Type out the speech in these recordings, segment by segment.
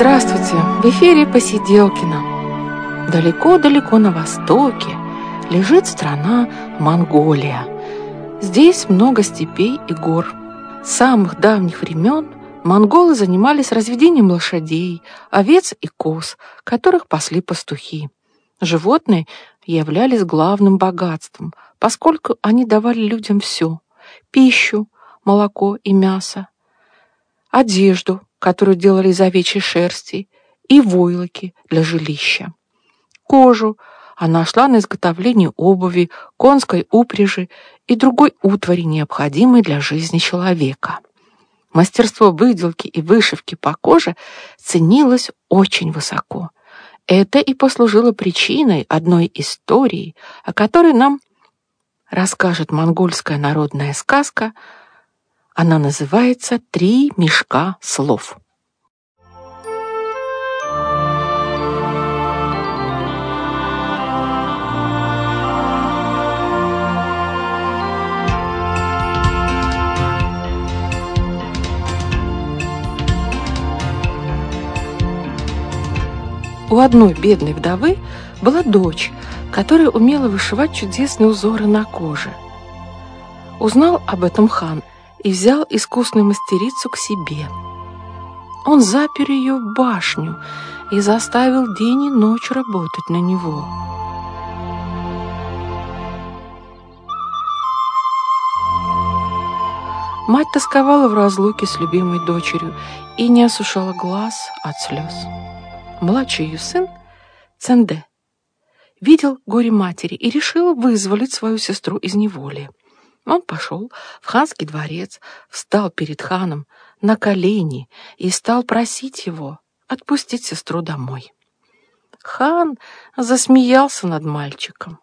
Здравствуйте! В эфире Посиделкина. Далеко-далеко на востоке лежит страна Монголия. Здесь много степей и гор. С самых давних времен монголы занимались разведением лошадей, овец и коз, которых пасли пастухи. Животные являлись главным богатством, поскольку они давали людям все – пищу, молоко и мясо, одежду, которую делали из овечьей шерсти, и войлоки для жилища. Кожу она шла на изготовление обуви, конской упряжи и другой утвари, необходимой для жизни человека. Мастерство выделки и вышивки по коже ценилось очень высоко. Это и послужило причиной одной истории, о которой нам расскажет монгольская народная сказка – она называется «Три мешка слов». У одной бедной вдовы была дочь, которая умела вышивать чудесные узоры на коже. Узнал об этом хан и взял искусную мастерицу к себе. Он запер ее в башню и заставил день и ночь работать на него. Мать тосковала в разлуке с любимой дочерью и не осушала глаз от слез. Младший ее сын, Ценде, видел горе матери и решил вызволить свою сестру из неволи. Он пошел в ханский дворец, встал перед ханом на колени и стал просить его отпустить сестру домой. Хан засмеялся над мальчиком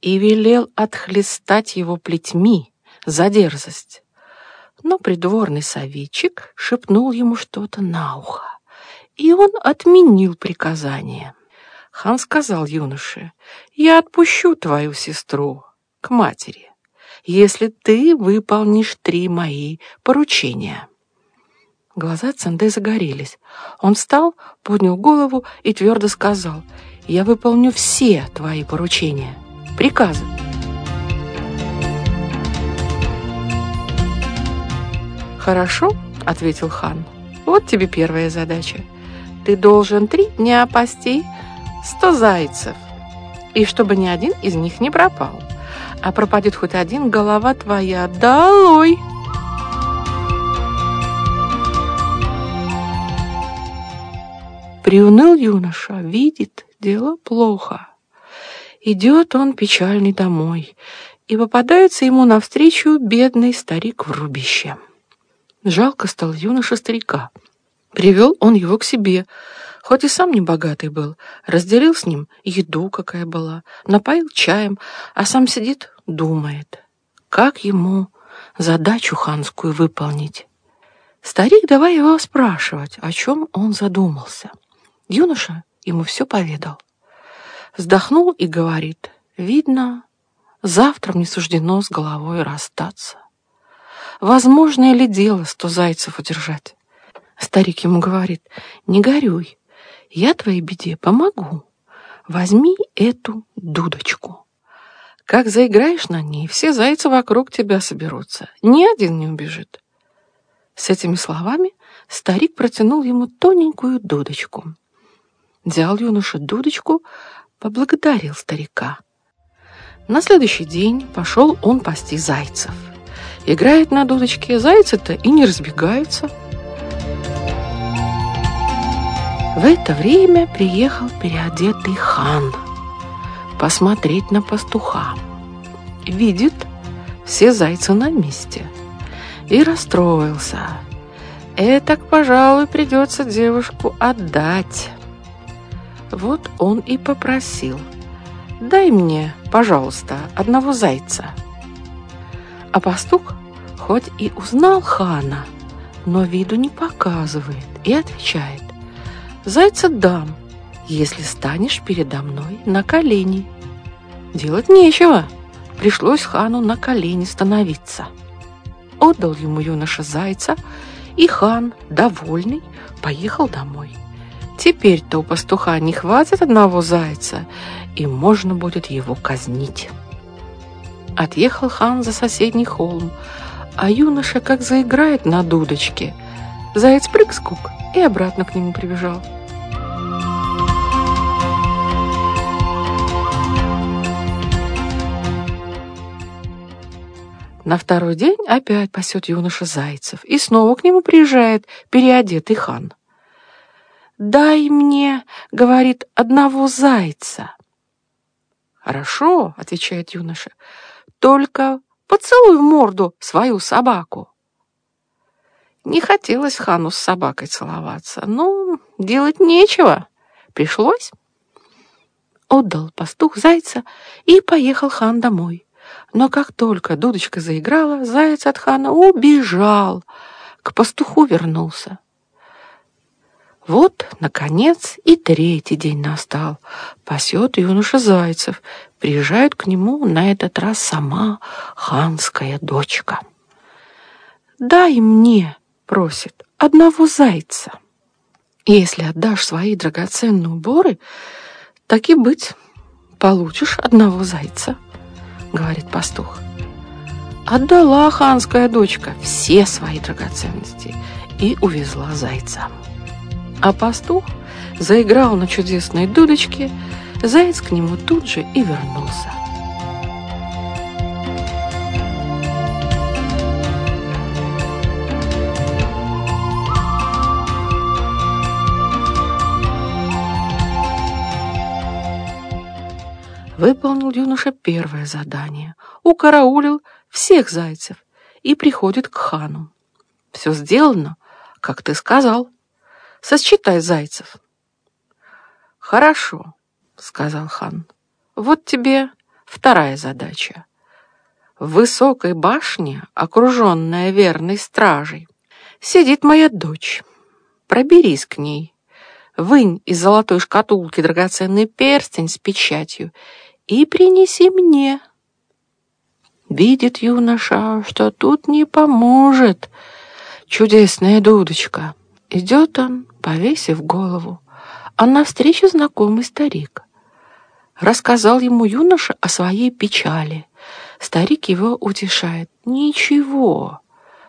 и велел отхлестать его плетьми за дерзость. Но придворный советчик шепнул ему что-то на ухо, и он отменил приказание. Хан сказал юноше, «Я отпущу твою сестру к матери, если ты выполнишь три мои поручения». Глаза Цанде загорелись. Он встал, поднял голову и твердо сказал, «Я выполню все твои поручения, приказы». «Хорошо», — ответил хан, «вот тебе первая задача. Ты должен три дня пасти сто зайцев, и чтобы ни один из них не пропал а пропадет хоть один, голова твоя долой!» Приуныл юноша, видит, дело плохо. Идет он печальный домой, и попадается ему навстречу бедный старик в рубище. Жалко стал юноша старика. Привел он его к себе, хоть и сам не богатый был, разделил с ним еду, какая была, напоил чаем, а сам сидит, думает, как ему задачу ханскую выполнить. Старик давай его спрашивать, о чем он задумался. Юноша ему все поведал. Вздохнул и говорит, видно, завтра мне суждено с головой расстаться. Возможно ли дело сто зайцев удержать? Старик ему говорит, не горюй, я твоей беде помогу. Возьми эту дудочку. Как заиграешь на ней, все зайцы вокруг тебя соберутся. Ни один не убежит. С этими словами старик протянул ему тоненькую дудочку. Взял юноша дудочку, поблагодарил старика. На следующий день пошел он пасти зайцев. Играет на дудочке, зайцы-то и не разбегаются. В это время приехал переодетый хан посмотреть на пастуха. Видит, все зайцы на месте. И расстроился. Этак, пожалуй, придется девушку отдать. Вот он и попросил. «Дай мне, пожалуйста, одного зайца». А пастух хоть и узнал хана, но виду не показывает и отвечает. Зайца дам, если станешь передо мной на колени. Делать нечего. Пришлось хану на колени становиться. Отдал ему юноша зайца, и хан, довольный, поехал домой. Теперь-то у пастуха не хватит одного зайца, и можно будет его казнить. Отъехал хан за соседний холм, а юноша как заиграет на дудочке. Заяц прыг-скук и обратно к нему прибежал. На второй день опять пасет юноша зайцев, и снова к нему приезжает переодетый хан. «Дай мне, — говорит, — одного зайца». «Хорошо, — отвечает юноша, — только поцелуй в морду свою собаку». Не хотелось хану с собакой целоваться, но делать нечего, пришлось. Отдал пастух зайца, и поехал хан домой. Но как только дудочка заиграла, заяц от хана убежал, к пастуху вернулся. Вот, наконец, и третий день настал. Пасет юноша зайцев. Приезжает к нему на этот раз сама ханская дочка. «Дай мне, — просит, — одного зайца. Если отдашь свои драгоценные уборы, так и быть, получишь одного зайца». — говорит пастух. Отдала ханская дочка все свои драгоценности и увезла зайца. А пастух заиграл на чудесной дудочке, заяц к нему тут же и вернулся. Выполнил юноша первое задание, укараулил всех зайцев и приходит к хану. Все сделано, как ты сказал. Сосчитай зайцев. Хорошо, сказал хан. Вот тебе вторая задача. В высокой башне, окруженная верной стражей, сидит моя дочь. Проберись к ней, вынь из золотой шкатулки драгоценный перстень с печатью и принеси мне. Видит юноша, что тут не поможет чудесная дудочка. Идет он, повесив голову, а навстречу знакомый старик. Рассказал ему юноша о своей печали. Старик его утешает. «Ничего,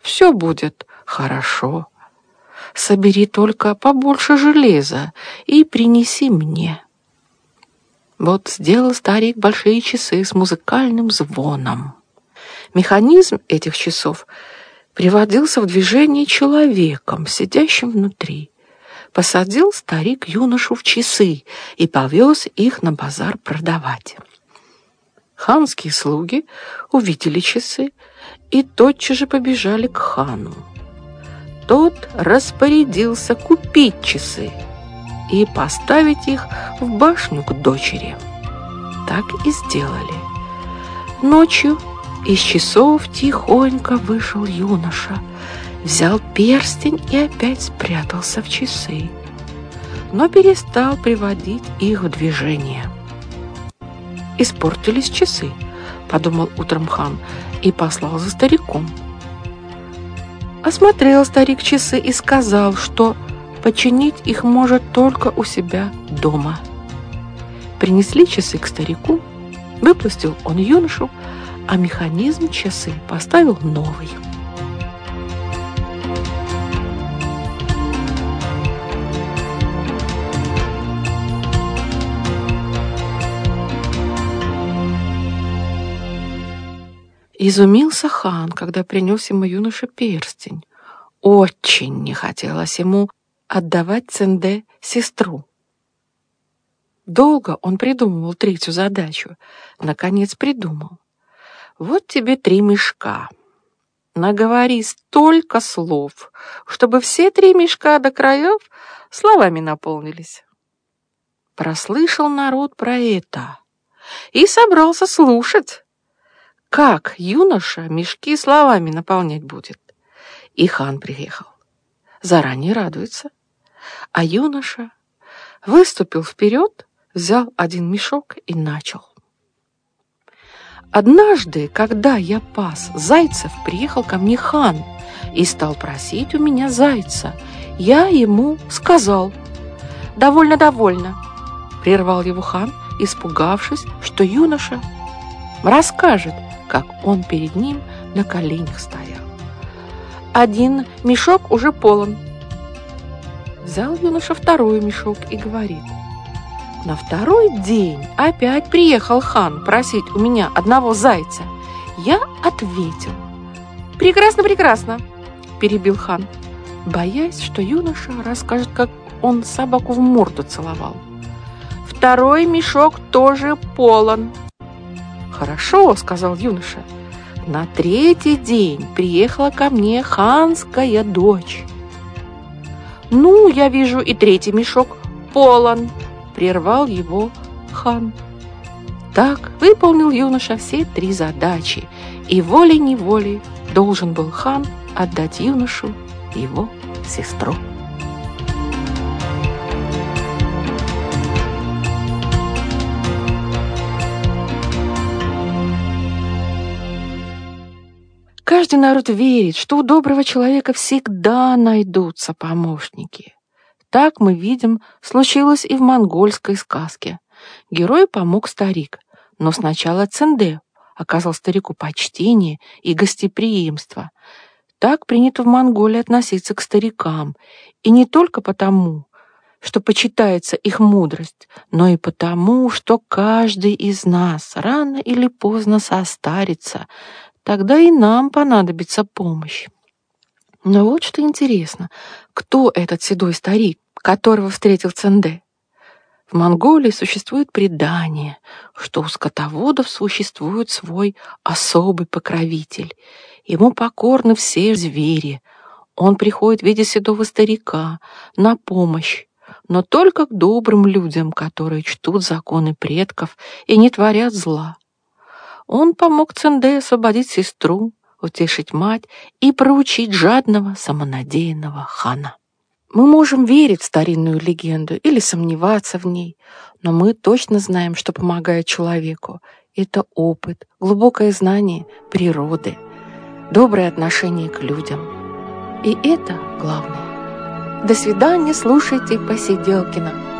все будет хорошо. Собери только побольше железа и принеси мне». Вот сделал старик большие часы с музыкальным звоном. Механизм этих часов приводился в движение человеком, сидящим внутри. Посадил старик юношу в часы и повез их на базар продавать. Ханские слуги увидели часы и тотчас же побежали к хану. Тот распорядился купить часы и поставить их в башню к дочери. Так и сделали. Ночью из часов тихонько вышел юноша, взял перстень и опять спрятался в часы, но перестал приводить их в движение. «Испортились часы», — подумал утром хан и послал за стариком. Осмотрел старик часы и сказал, что Починить их может только у себя дома. Принесли часы к старику, выпустил он юношу, а механизм часы поставил новый. Изумился хан, когда принес ему юноша перстень. Очень не хотелось ему отдавать Ценде сестру. Долго он придумывал третью задачу. Наконец придумал. Вот тебе три мешка. Наговори столько слов, чтобы все три мешка до краев словами наполнились. Прослышал народ про это и собрался слушать, как юноша мешки словами наполнять будет. И хан приехал заранее радуется. А юноша выступил вперед, взял один мешок и начал. Однажды, когда я пас зайцев, приехал ко мне хан и стал просить у меня зайца. Я ему сказал, довольно, довольно!» Прервал его хан, испугавшись, что юноша расскажет, как он перед ним на коленях стоял. «Один мешок уже полон». Взял юноша второй мешок и говорит, «На второй день опять приехал хан просить у меня одного зайца. Я ответил, «Прекрасно, прекрасно!» – перебил хан, боясь, что юноша расскажет, как он собаку в морду целовал. «Второй мешок тоже полон!» «Хорошо», – сказал юноша. «На третий день приехала ко мне ханская дочь». «Ну, я вижу, и третий мешок полон», – прервал его хан. Так выполнил юноша все три задачи, и волей-неволей должен был хан отдать юношу его сестру. Каждый народ верит, что у доброго человека всегда найдутся помощники. Так мы видим, случилось и в монгольской сказке. Герою помог старик, но сначала Ценде оказал старику почтение и гостеприимство. Так принято в Монголии относиться к старикам, и не только потому, что почитается их мудрость, но и потому, что каждый из нас рано или поздно состарится, тогда и нам понадобится помощь. Но вот что интересно, кто этот седой старик, которого встретил Ценде? В Монголии существует предание, что у скотоводов существует свой особый покровитель. Ему покорны все звери. Он приходит в виде седого старика на помощь, но только к добрым людям, которые чтут законы предков и не творят зла. Он помог Ценде освободить сестру, утешить мать и проучить жадного, самонадеянного хана. Мы можем верить в старинную легенду или сомневаться в ней, но мы точно знаем, что помогает человеку. Это опыт, глубокое знание природы, доброе отношение к людям. И это главное. До свидания, слушайте Посиделкина.